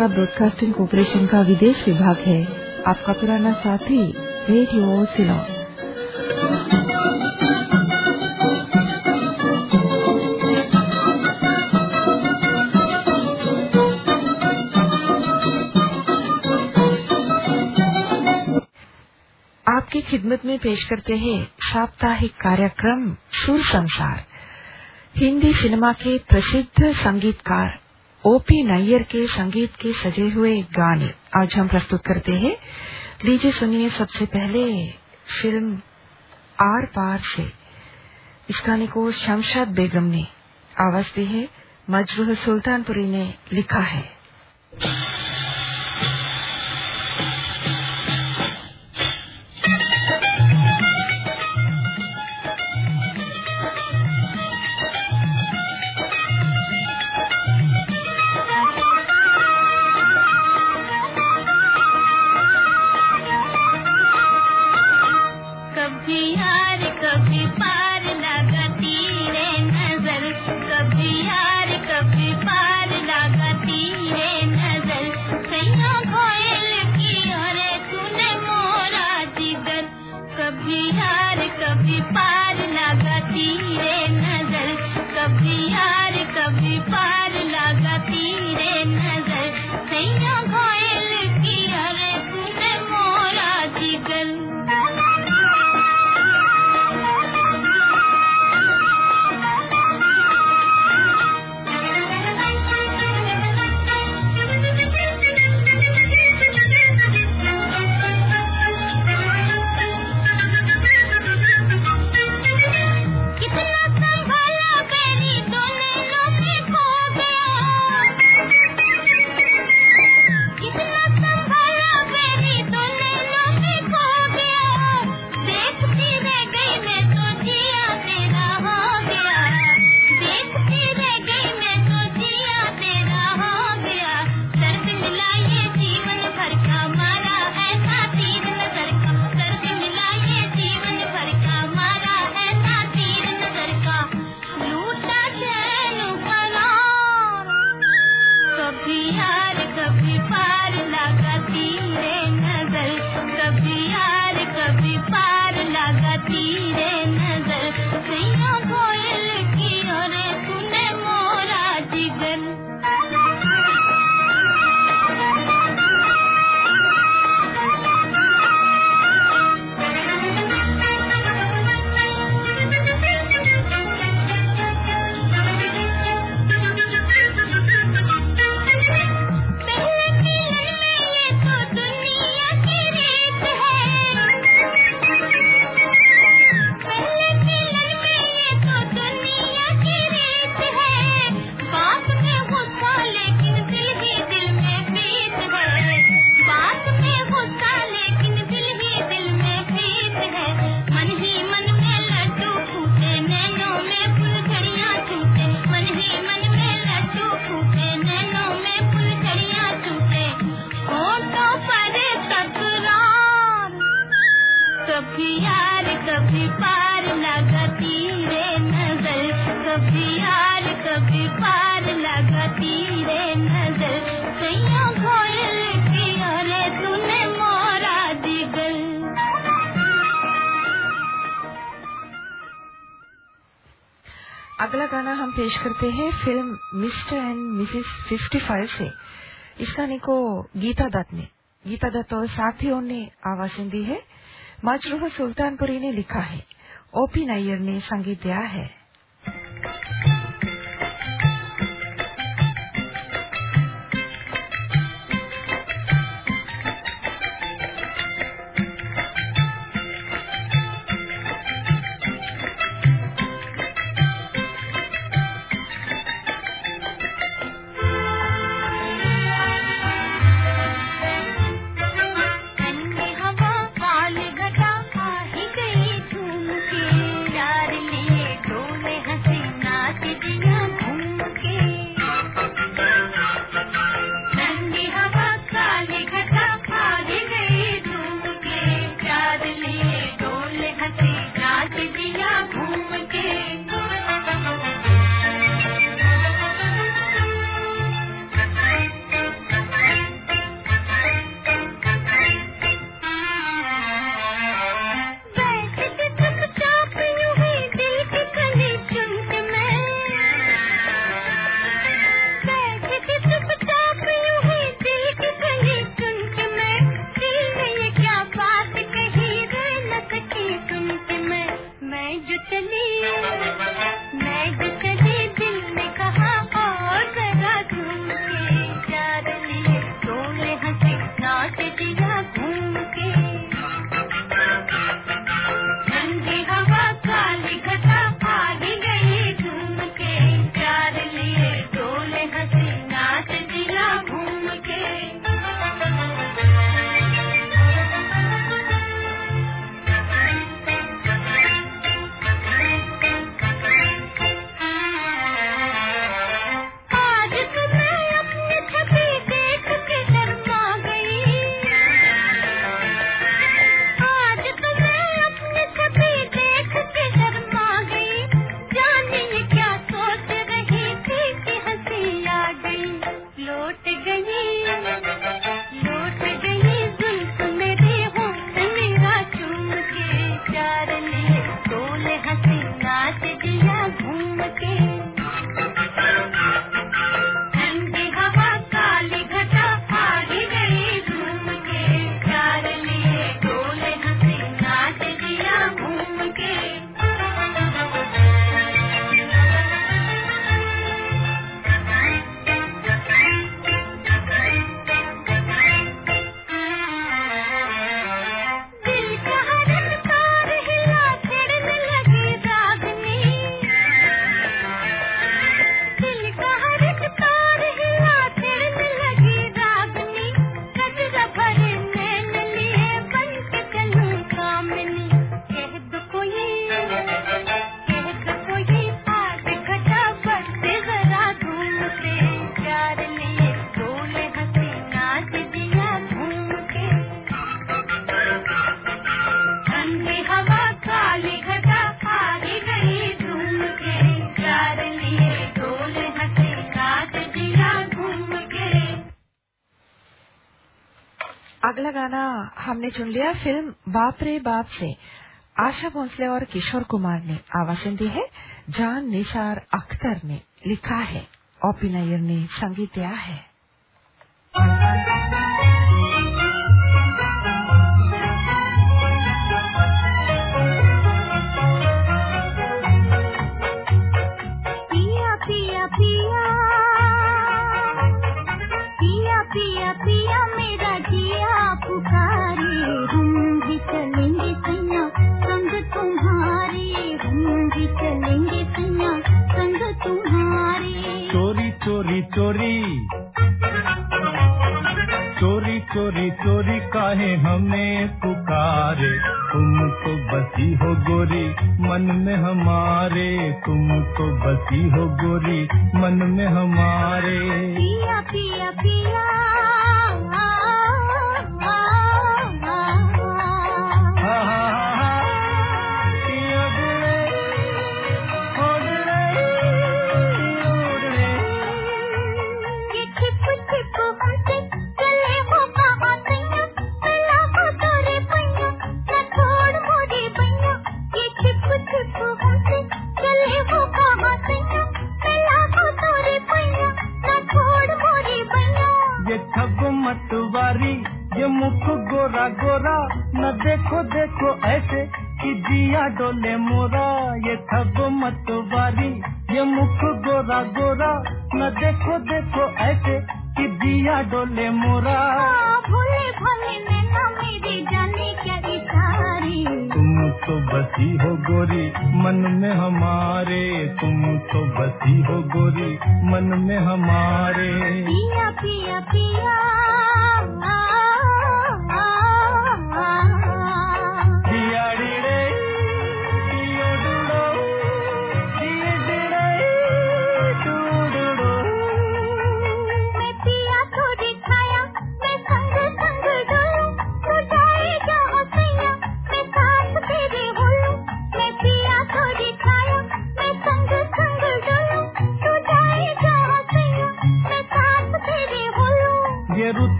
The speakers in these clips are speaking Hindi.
श्रीलंका ब्रॉडकास्टिंग कॉरपोरेशन का विदेश विभाग है। आपका पुराना साथी रेडियो सिलोन आपकी खिदमत में पेश करते हैं साप्ताहिक कार्यक्रम, सुर संसार। हिंदी सिनेमा के प्रसिद्ध संगीतकार ओपी नायर के संगीत के सजे हुए गाने आज हम प्रस्तुत करते हैं। लीजिए सुनिए सबसे पहले फ़िल्म आर पार से। इस गाने को शमशाद बेगम ने आवाज़ दी है। मजरूह सुल्तानपुरी ने लिखा है। अगला गाना हम पेश करते हैं फ़िल्म मिस्टर एंड मिसेस 55 से। इस गाने को गीता दत्त ने, गीता दत्त और साथियों ने आवाज़ें दी है। मजरूह सुल्तानपुरी ने लिखा है, ओपी नायर ने संगीत दिया है। हमने चुन लिया फ़िल्म बाप रे बाप से। आशा भोसले और किशोर कुमार ने आवासन दी है। जान निसार अख्तर ने लिखा है। ओपी नैयर ने संगीत दिया है।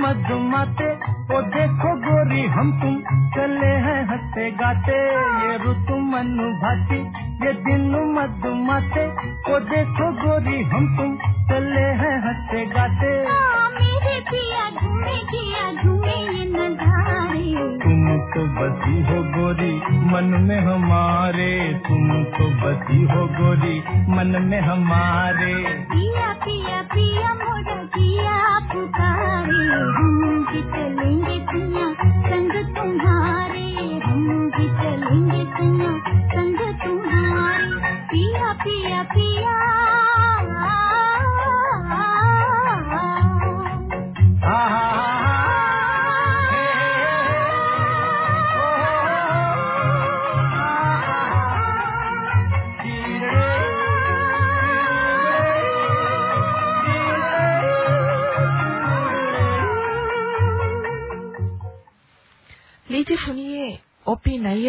मधुमाते। ओ देखो गोरी, हम तुम चले हैं हँसते गाते। ये ऋतु मनु भाती ये दिन मधुमाते। ओ देखो गोरी, हम तुम चले हैं हँसते गाते। मेरे पिया झूमे किया झूमे ये नजारे तो बसी हो गोरी, मन में हमारे, तुम तो बसी हो गोरी, मन में हमारे। पिया पिया पिया, मोरा पिया पुकारे, हम भी चलेंगे पिया, संग तुम्हारे, हम भी चलेंगे पिया, संग तुम्हारे। पिया पिया पिया।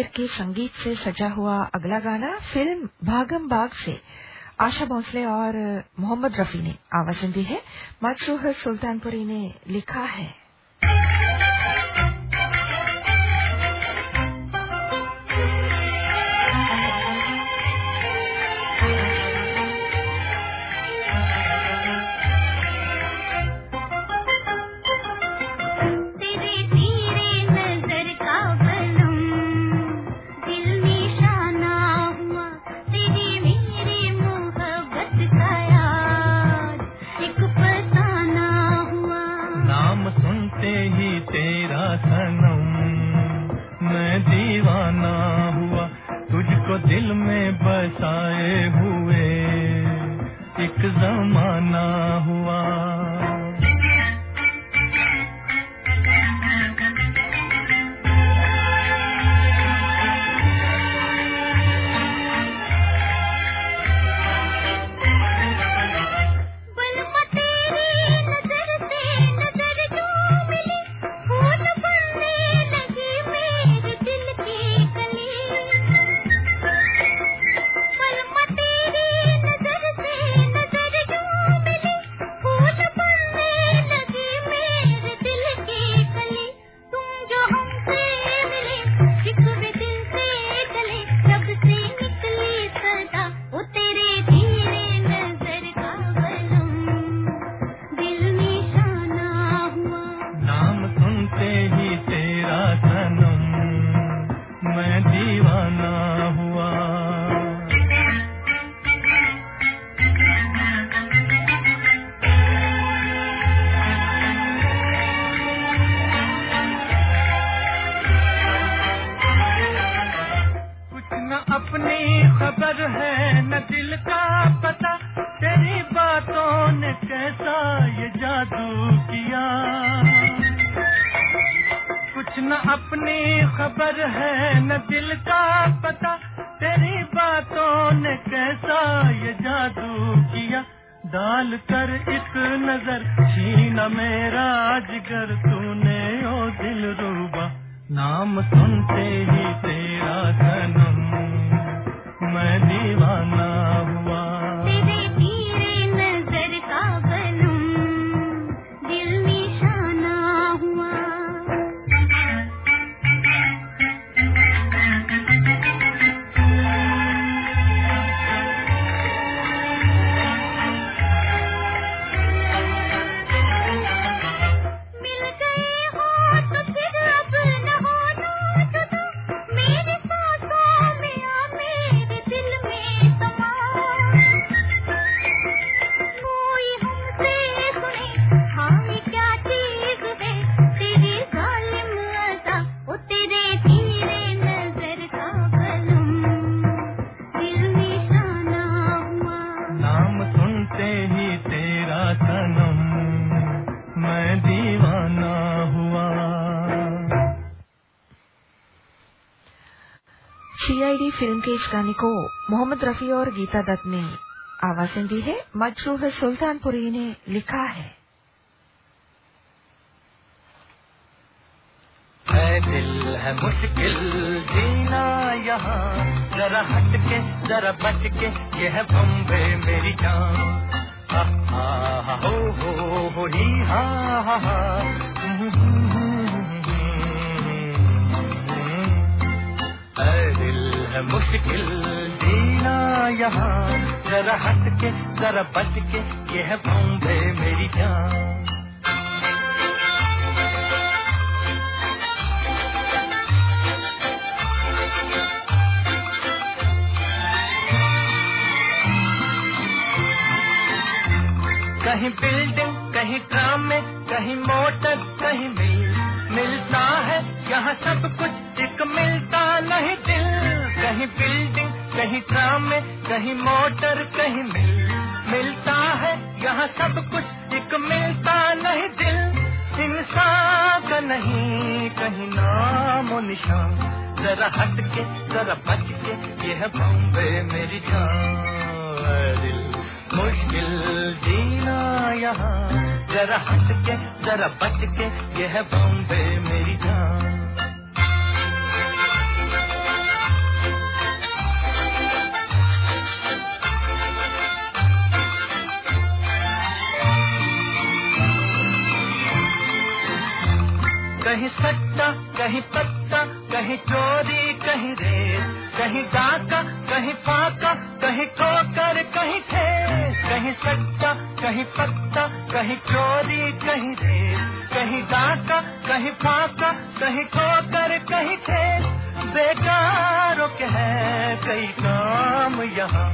नैयर के संगीत से सजा हुआ अगला गाना फ़िल्म भागम बाग से। आशा भोसले और मोहम्मद रफी ने आवाज़ दी है। मशरूह सुल्तानपुरी ने लिखा है। सताए हुए एक जमाना खबर है न दिल का पता, तेरी बातों ने कैसा ये जादू किया। कुछ न अपनी खबर है न दिल का पता, तेरी बातों ने कैसा ये जादू किया। डाल कर एक नज़र, छीना मेरा जिगर, तूने ओ दिल रूबा। नाम सुनते ही तेरा सनम दीवाना। के इस गाने को मोहम्मद रफी और गीता दत्त ने आवाज़ें दी है। मजरूह सुल्तानपुरी ने लिखा है। दिल, है मुश्किल, जीना यहाँ। जरा हट के जरा बच के बम्बे मेरी जान। हो हो, ही, हा हा हा, है। मुश्किल जीना यहाँ। जरा हट के जरा बच के ये है बम्बे मेरी जान। कहीं बिल्डिंग, कहीं ट्राम में, कहीं मोटर, कहीं मिल। मिलता है यहाँ सब कुछ, एक दिल कहीं बिल्डिंग कहीं ट्राम में, कहीं मोटर कहीं मिल मिलता है, यहाँ सब कुछ एक मिलता नहीं दिल। इंसान का नहीं, कहीं नाम निशान। जरा हट के जरा बच के यह बॉम्बे मेरी जान दिल। मुश्किल जीना यहाँ। जरा हट के जरा बच के यह बॉम्बे मेरी कहीं सट्टा, कहीं पत्ता कहीं चोरी, कहीं रेत कहीं डाका कहीं पाका, कहीं ठोकर, कहीं ठेस कहीं सट्टा, कहीं पत्ता कहीं चोरी, कहीं रेत कहीं डाका कहीं फाका कहीं ठोकर, कहीं ठेस बेकारों के है कई काम यहाँ।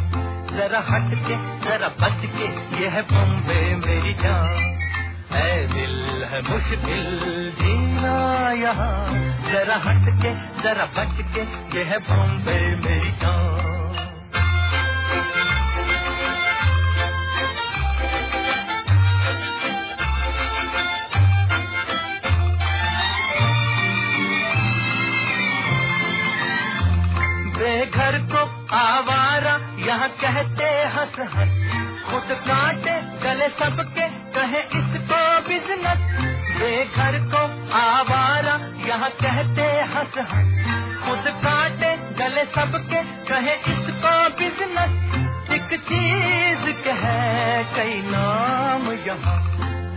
जरा हट के जरा बच के यह बॉम्बे मेरी जान। है दिल, है मुश्किल जीना यहाँ। जरा हट के जरा बच के ये है बॉम्बे मेरी जान। बेघर को आवारा यहाँ कहते हंस हंस खुद काटे गले सबके, कहे इसको कहते हंस हंस। खुद काटे, गले सबके, कहे इसको बिज़नेस एक चीज़ कहे, कई नाम यहाँ।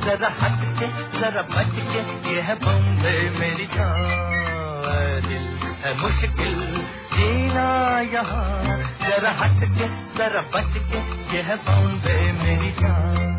जरा हट के जरा बच के ये है बॉम्बे मेरी जान। दिल है मुश्किल, जीना यहाँ। जरा हट के जरा बच के ये है बॉम्बे मेरी जान।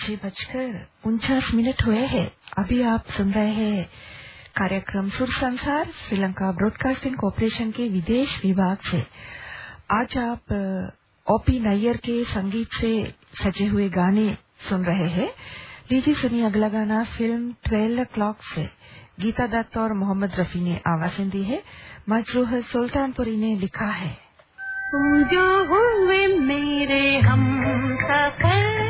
छह बजकर उनचास मिनट हुए हैं। अभी आप सुन रहे हैं कार्यक्रम सुर संसार, श्रीलंका ब्रॉडकास्टिंग कॉरपोरेशन के विदेश विभाग से। आज आप ओपी नैयर के संगीत से सजे हुए गाने सुन रहे हैं। लीजिए सुनिए अगला गाना, फ़िल्म ट्वेल्व क्लॉक से। गीता दत्त और मोहम्मद रफी ने आवाज़ें दी है। मजरूह सुल्तानपुरी ने लिखा है। जो हुए मेरे हम सफ़र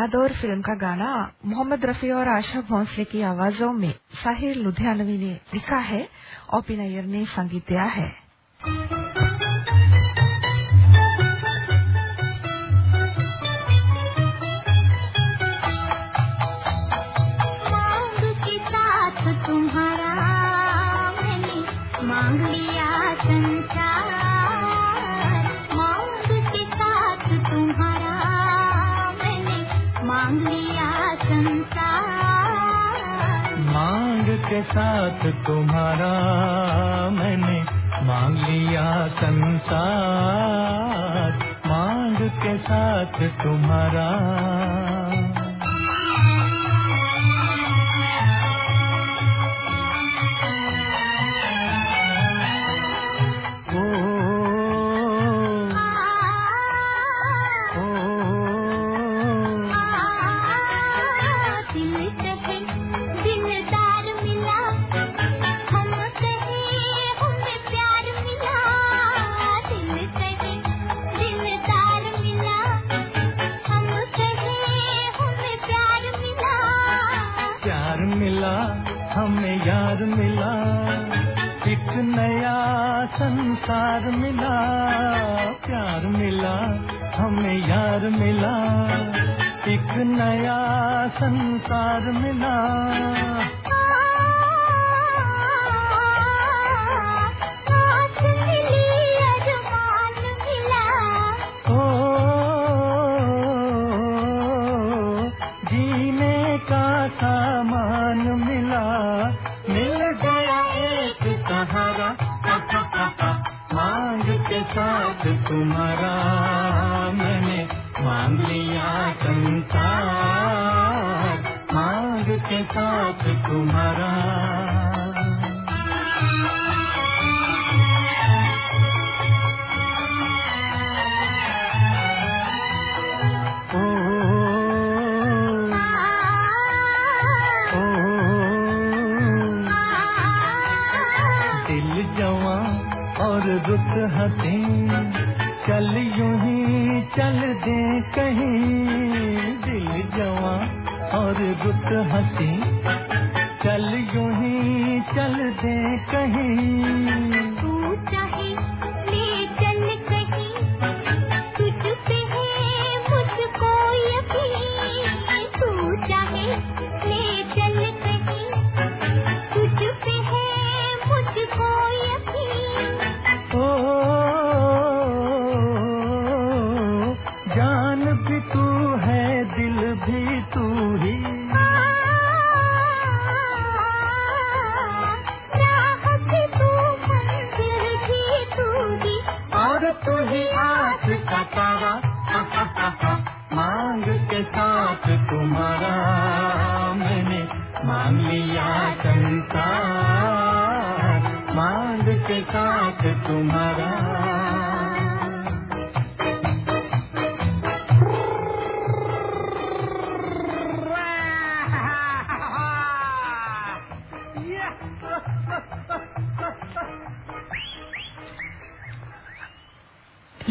नया दौर फ़िल्म का गाना मोहम्मद रफी और आशा भोंसले की आवाजों में साहिर लुधियानवी ने लिखा है और पिनायर ने संगीत दिया है। साथ तुम्हारा मैंने मांग लिया संसार। मांग के साथ तुम्हारा मिला एक नया संसार मिला।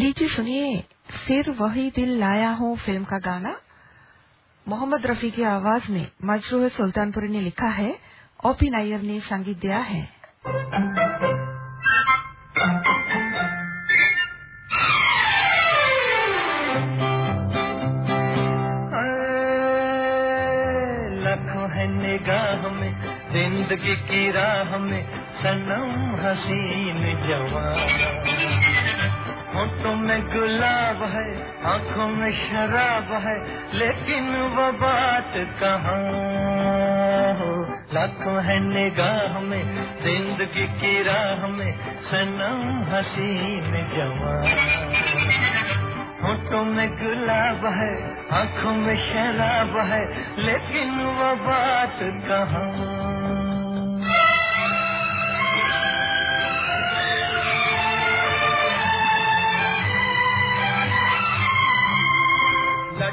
लीजिए सुनिए फिर वही दिल लाया हूँ फ़िल्म का गाना। मोहम्मद रफी की आवाज़ में मजरूह सुल्तानपुरी ने लिखा है, ओपी नायर ने संगीत दिया है। है निगाह में, ज़िंदगी की राह में, सनम हसीन जवान। होठों में गुलाब है, आँखों में शराब है, लेकिन वो बात कहाँ हो? लाखों है निगाह में, ज़िंदगी की राह में, सनम हसीन जवान होठों में गुलाब है, आँखों में शराब है, लेकिन वो बात कहाँ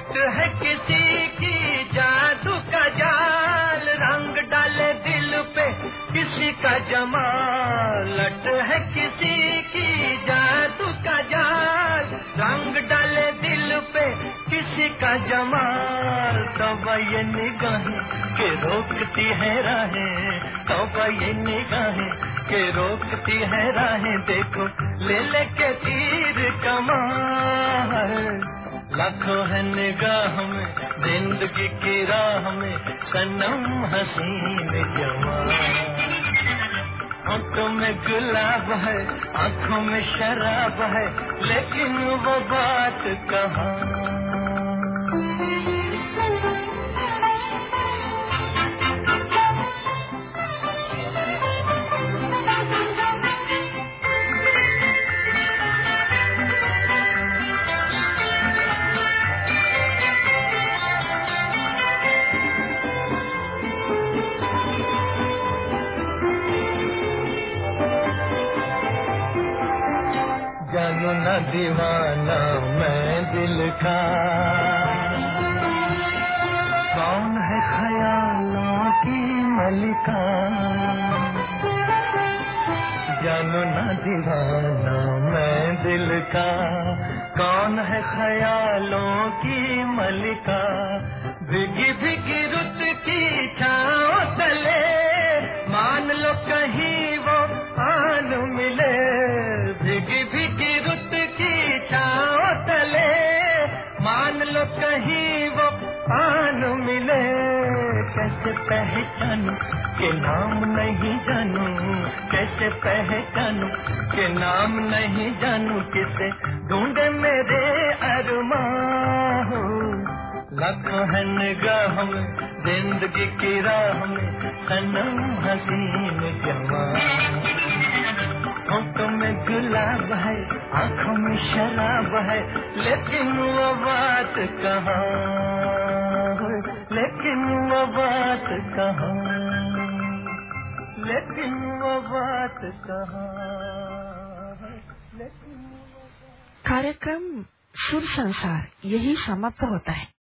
लट है किसी की जादू का जाल। रंग डाले दिल पे किसी का जमाल। लट है किसी की जादू का जाल। रंग डाले दिल पे किसी का जमाल। तब ये निगाहें के रोकती है राहें। तब ये निगाहें के रोकती है राहें। देखो ले ले के तीर कमाल। लाखों है निगाह में, ज़िंदगी की राह में, सनम हसीन जवान होठों में गुलाब है, आँखों में शराब है, लेकिन वो बात कहाँ? दीवाना मैं दिल का। कौन है ख्यालों की मलिका? जानू ना दीवाना मैं दिल का। कौन है ख्यालों की मलिका? भीगी भीगी कहीं वो पान मिले। कैसे पहचानू के नाम नहीं जानू? कैसे पहचानू के नाम नहीं जानू? किसे ढूंढे मेरे अरमा हो ज़िंदगी की राह में, सनम हसीन जमा होठों में गुलाब है, आँखों में शराब है, लेकिन वो बात कहाँ? लेकिन वो बात कहाँ? लेकिन वो बात कहाँ? कार्यक्रम सुर संसार, यही समाप्त होता है।